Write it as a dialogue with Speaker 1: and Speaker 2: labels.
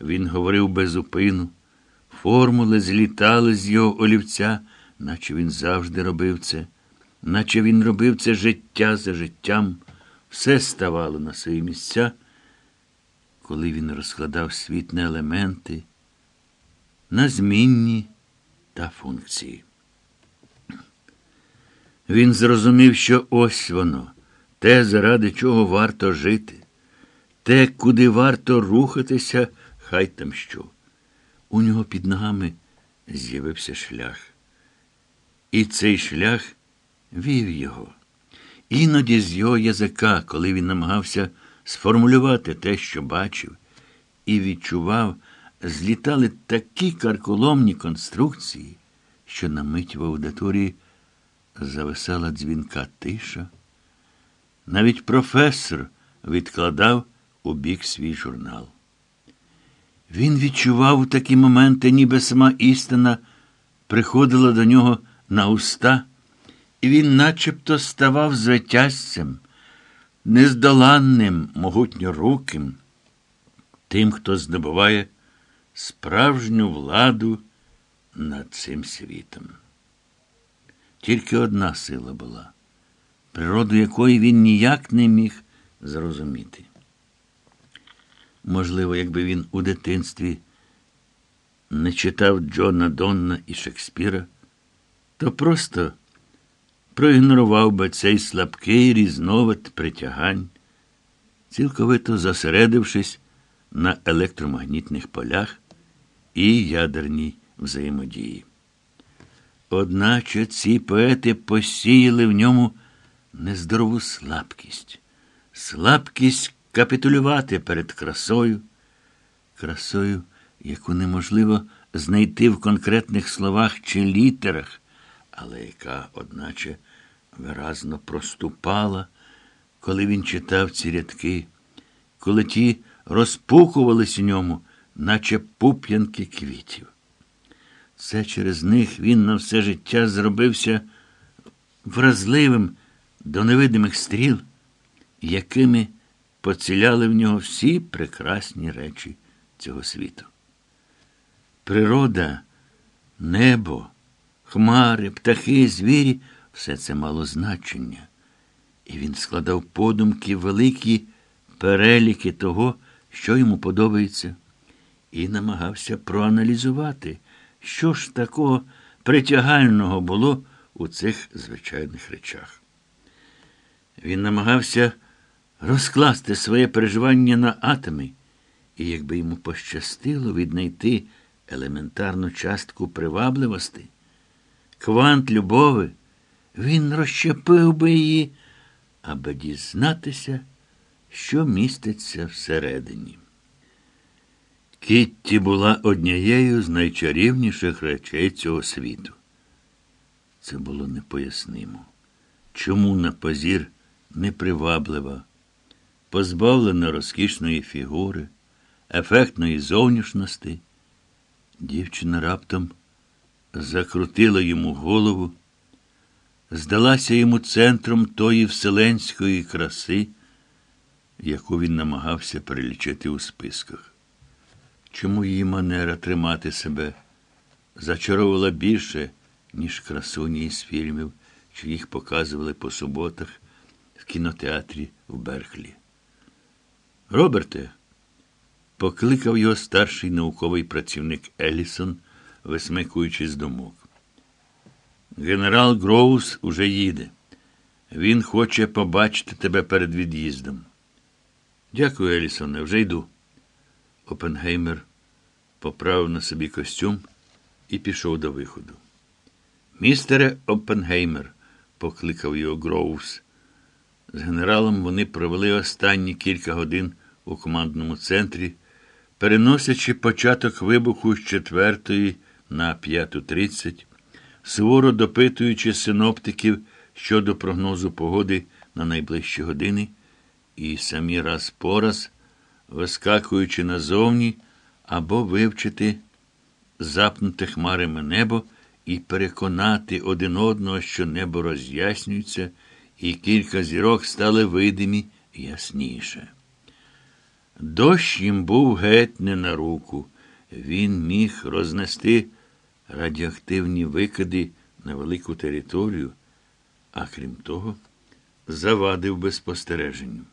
Speaker 1: Він говорив без упину. Формули злітали з його олівця, наче він завжди робив це, наче він робив це життя за життям, все ставало на свої місця, коли він розкладав світ на елементи, на змінні та функції. Він зрозумів, що ось воно, те, заради чого варто жити, те, куди варто рухатися, хай там що. У нього під ногами з'явився шлях. І цей шлях вів його. Іноді з його язика, коли він намагався сформулювати те, що бачив, і відчував, злітали такі карколомні конструкції, що на мить в аудиторії зависала дзвінка тиша. Навіть професор відкладав у бік свій журнал. Він відчував такі моменти, ніби сама істина приходила до нього на уста, і він начебто ставав звитязцем, нездоланним, могутньоруким, тим, хто здобуває справжню владу над цим світом. Тільки одна сила була, природу якої він ніяк не міг зрозуміти. Можливо, якби він у дитинстві не читав Джона Донна і Шекспіра, то просто проігнорував би цей слабкий різновид притягань, цілковито зосередившись на електромагнітних полях і ядерній взаємодії. Одначе ці поети посіяли в ньому нездорову слабкість, слабкість капітулювати перед красою, красою, яку неможливо знайти в конкретних словах чи літерах, але яка, одначе, виразно проступала, коли він читав ці рядки, коли ті розпухувались у ньому, наче пуп'янки квітів. Це через них він на все життя зробився вразливим до невидимих стріл, якими поціляли в нього всі прекрасні речі цього світу. Природа, небо, хмари, птахи, звірі все це мало значення. І він складав подумки великі переліки того, що йому подобається, і намагався проаналізувати, що ж такого притягального було у цих звичайних речах. Він намагався розкласти своє переживання на атоми, і якби йому пощастило віднайти елементарну частку привабливості, квант любови, він розщепив би її, аби дізнатися, що міститься всередині. Кітті була однією з найчарівніших речей цього світу. Це було непояснимо. Чому на позір неприваблива, позбавлена розкішної фігури, ефектної зовнішності, дівчина раптом закрутила йому голову, здалася йому центром тої вселенської краси, яку він намагався перелічити у списках. Чому її манера тримати себе зачаровувала більше, ніж красуні із фільмів, що їх показували по суботах в кінотеатрі в Берклі? Роберте, покликав його старший науковий працівник Елісон, висмикуючи з думок. Генерал Гроус уже їде. Він хоче побачити тебе перед від'їздом. Дякую, Елісоне, вже йду. Опенгеймер поправив на собі костюм і пішов до виходу. Містере Опенгеймер, покликав його Гроувс. З генералом вони провели останні кілька годин у командному центрі, переносячи початок вибуху з четвертої на п'яту тридцять, суворо допитуючи синоптиків щодо прогнозу погоди на найближчі години, і самі раз по раз вискакуючи назовні або вивчити запнуте хмарами небо і переконати один одного, що небо роз'яснюється, і кілька зірок стали видимі ясніше. Дощ їм був геть не на руку. Він міг рознести радіоактивні викиди на велику територію, а крім того, завадив безпостереженню.